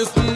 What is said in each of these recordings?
this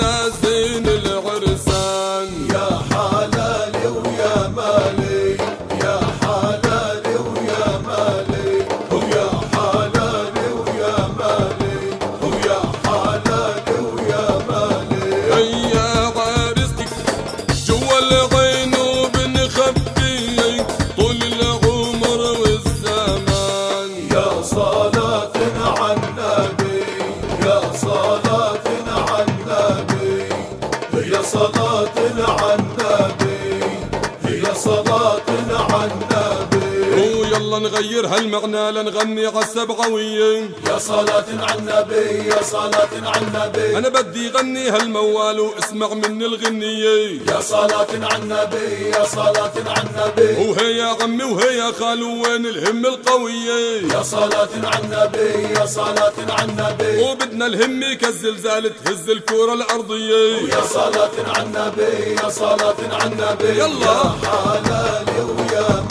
نغير هالمعنى لنغني عالسبعوية يا صلاة على النبي يا صلاة على النبي. أنا بدي غني هالموال واسمع مني الغنية يا صلاة على النبي يا صلاة على النبي. وهي يا عمي وهي يا خالو وين الهم القوية يا صلاة على النبي يا صلاة على النبي. وبدنا الهم كالزلزال تهز الكرة الأرضية يا صلاة على النبي يا صلاة على النبي. يلا. يا حلالي ويا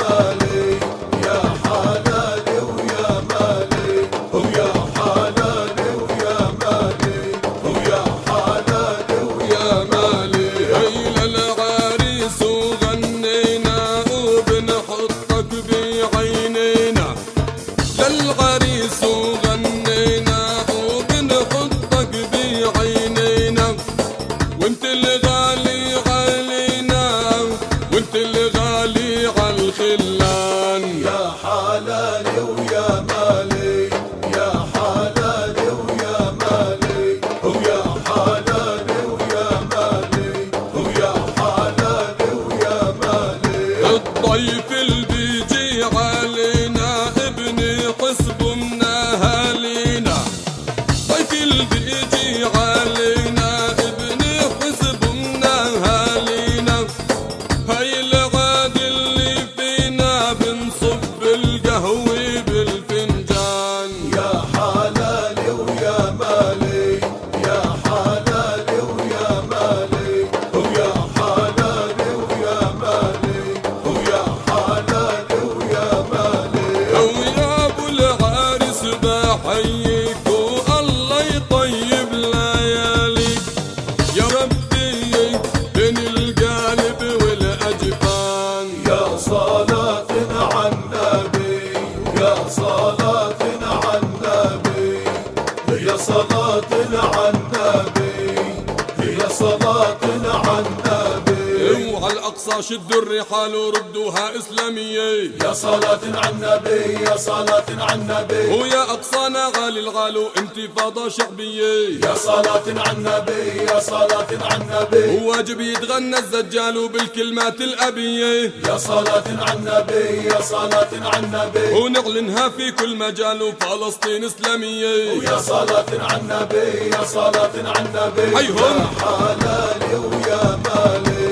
الاقصى شدوا الرحال وردوها إسلامية. يا صلاة على النبي يا صلاة على النبي. ويا أقصانا غالي الغالو انتفاضة شعبية. يا صلاة على النبي يا صلاة على النبي. وواجب يتغنى الزجال بالكلمات الأبية. يا صلاة على النبي يا صلاة على النبي. ونعلنها في كل مجال فلسطين إسلامية. يا صلاة على النبي يا صلاة على النبي. حيهم. يا حلالي ويا مالي.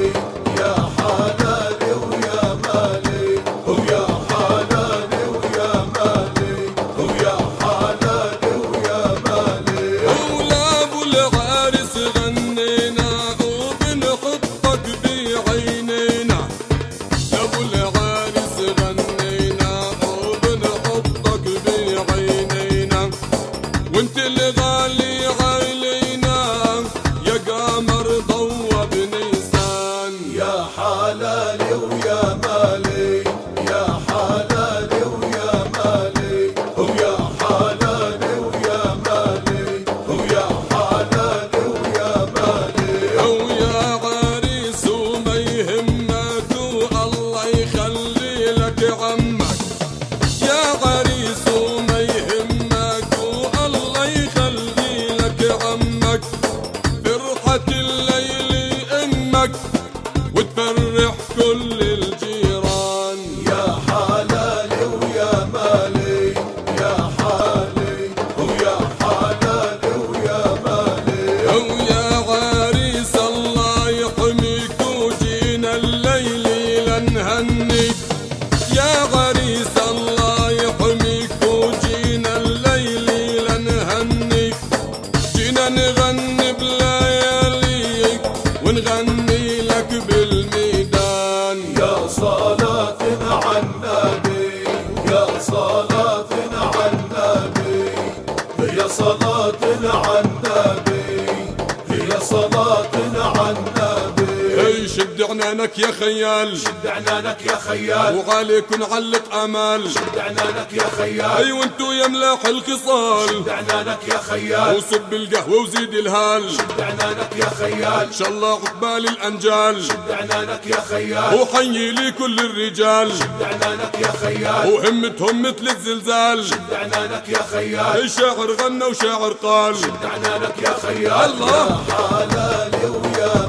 نغني بلياليك ونغني لك بالميدان عنانك يا خيال. دعنانك يا خيال. وعليك نعلق آمال. دعنانك يا خيال. أي وانتو يا ملاح الخصال دعنانك يا خيال. وصب القهوة وزيد الهال. دعنانك يا خيال. إن شاء الله عقبال الأنجال. دعنانك يا خيال. وحيي لي كل الرجال. دعنانك يا خيال. وهمتهم مثل الزلزال. دعنانك يا خيال. الشاعر غنى وشاعر قال. دعنانك يا خيال. الله. حلالي ويا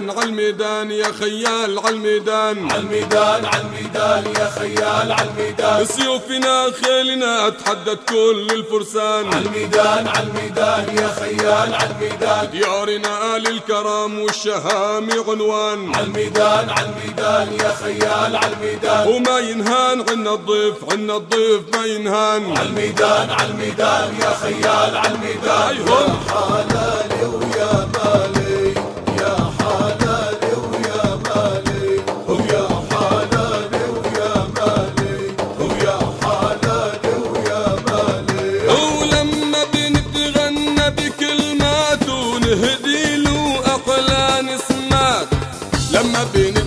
الميدان عالميدان يا خيال على الميدان. على الميدان على الميدان يا خيال عالميدان بسيوفنا خيلنا اتحدت كل الفرسان. على الميدان على الميدان يا خيال عالميدان ديارنا آل الكرم والشهام عنوان. على الميدان على الميدان يا خيال عالميدان وما ينهان عنا الضيف عنا الضيف ما ينهان. على الميدان على الميدان يا خيال عالميدان أيهم؟ خلالي ويا Jama Bene.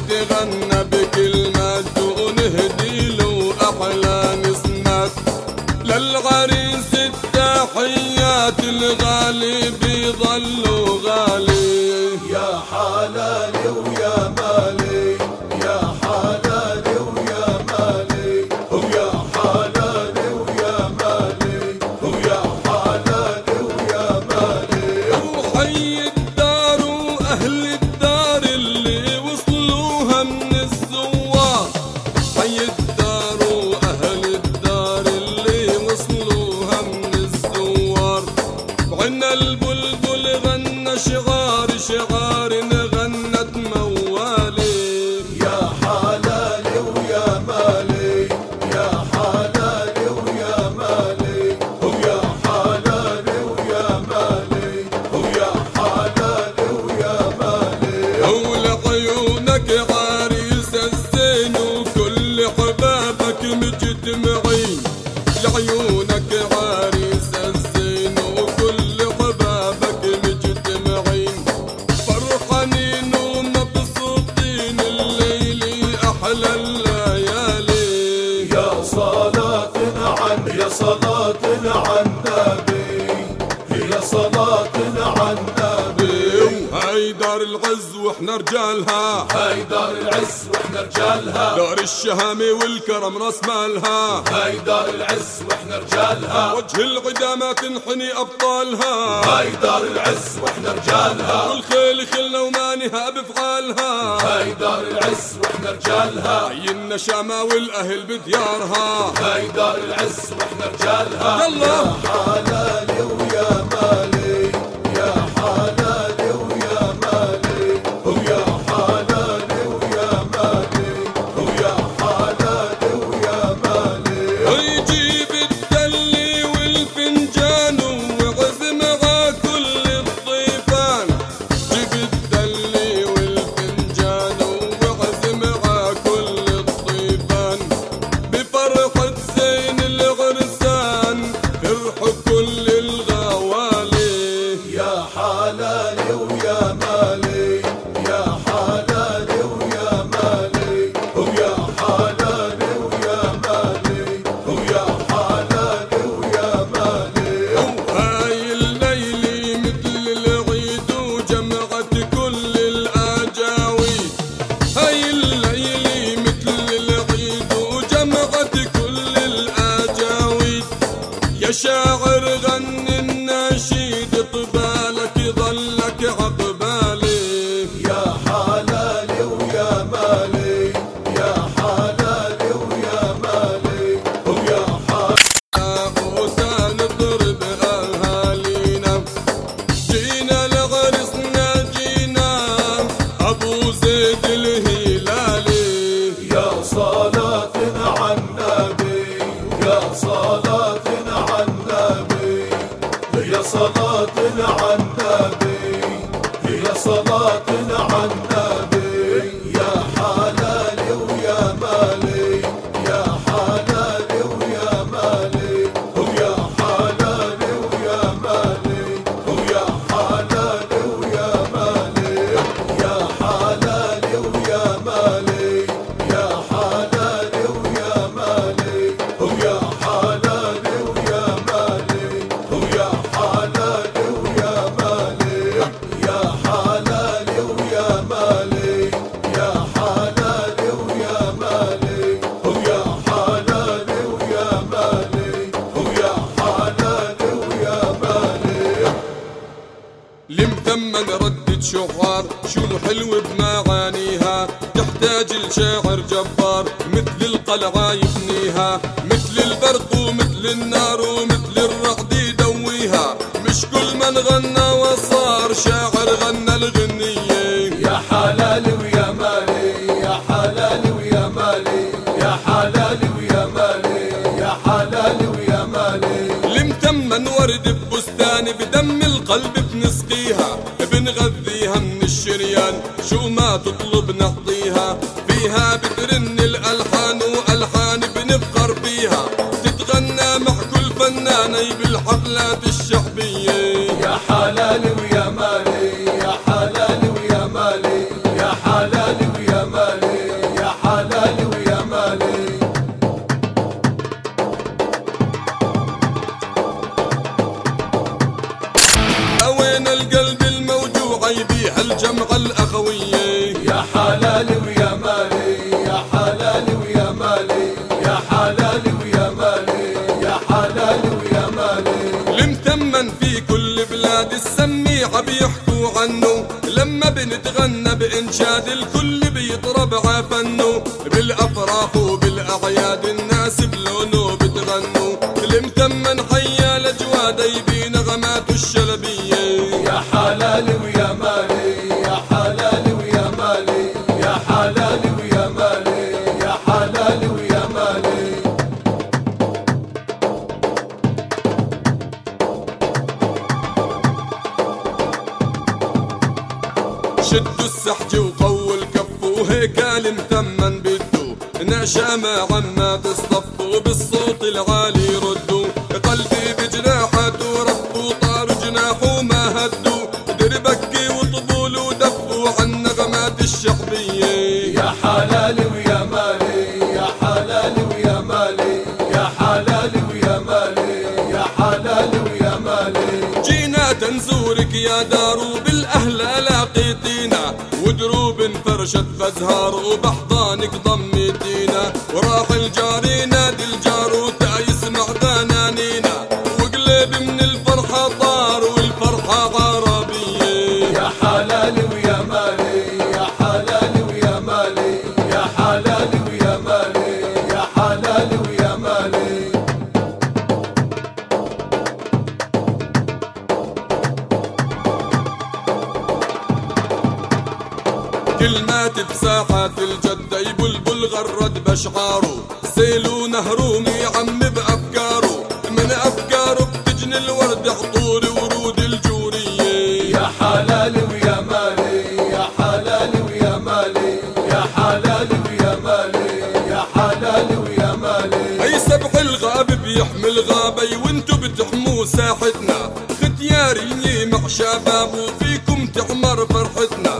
رجالها هاي دار العز وإحنا رجالها. دار الشهامة والكرم راس مالها. هاي دار العز وإحنا رجالها. وجه العدا ما تنحني أبطالها. هاي دار العز وإحنا رجالها. والخيل خلنا ومانها بفعالها هاي دار العز وإحنا رجالها. هاي النشامة والأهل بديارها. هاي دار العز وإحنا رجالها. يلا. حلالي يا صلاة على النبي يا صلاة النبي يا صلاة على تحتاج الشاعر جبار مثل القلعة يبنيها مثل البرق ومثل النار ومثل الرعد يدويها. مش كل من غنى فنانة بالحفلات بإنشاد الكل بيطرب عفنه بالأفراح وبالأعياد الناس. شدوا السحج وقووا الكف وهيك المثمن بدو مع عما تصطفوا بالصوت العالي ردوا قلبي بجناحته رفوا طار جناحه ما هدوا دربكي وطبول ودفوا عن نغمات الشعبية. يا حلالي ويا مالي يا حلالي ويا مالي يا حلالي ويا مالي يا حلالي ويا مالي. جينا تنزورك يا دار لاقيتينا ودروب انفرشت بأزهار وبحضانك ضميتينا وراح كلمات بساحات الجدة يبلبل غرد بأشعاره. سيل ونهرومي عم بأفكاره من أفكاره بتجني الورد عطور ورود الجورية. يا حلالي ويا مالي يا حلالي ويا مالي يا حلالي ويا مالي يا حلالي ويا مالي. أي سبح الغاب بيحمل غابي وانتو بتحموا ساحتنا. ختياري مع شباب وفيكم تعمر فرحتنا.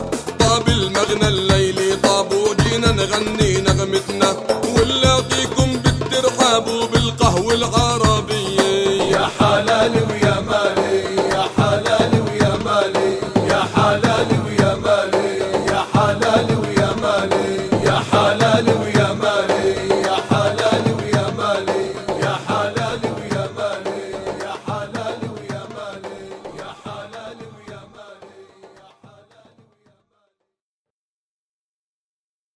سهرنا الليل طاب وجينا نغني نغمتنا.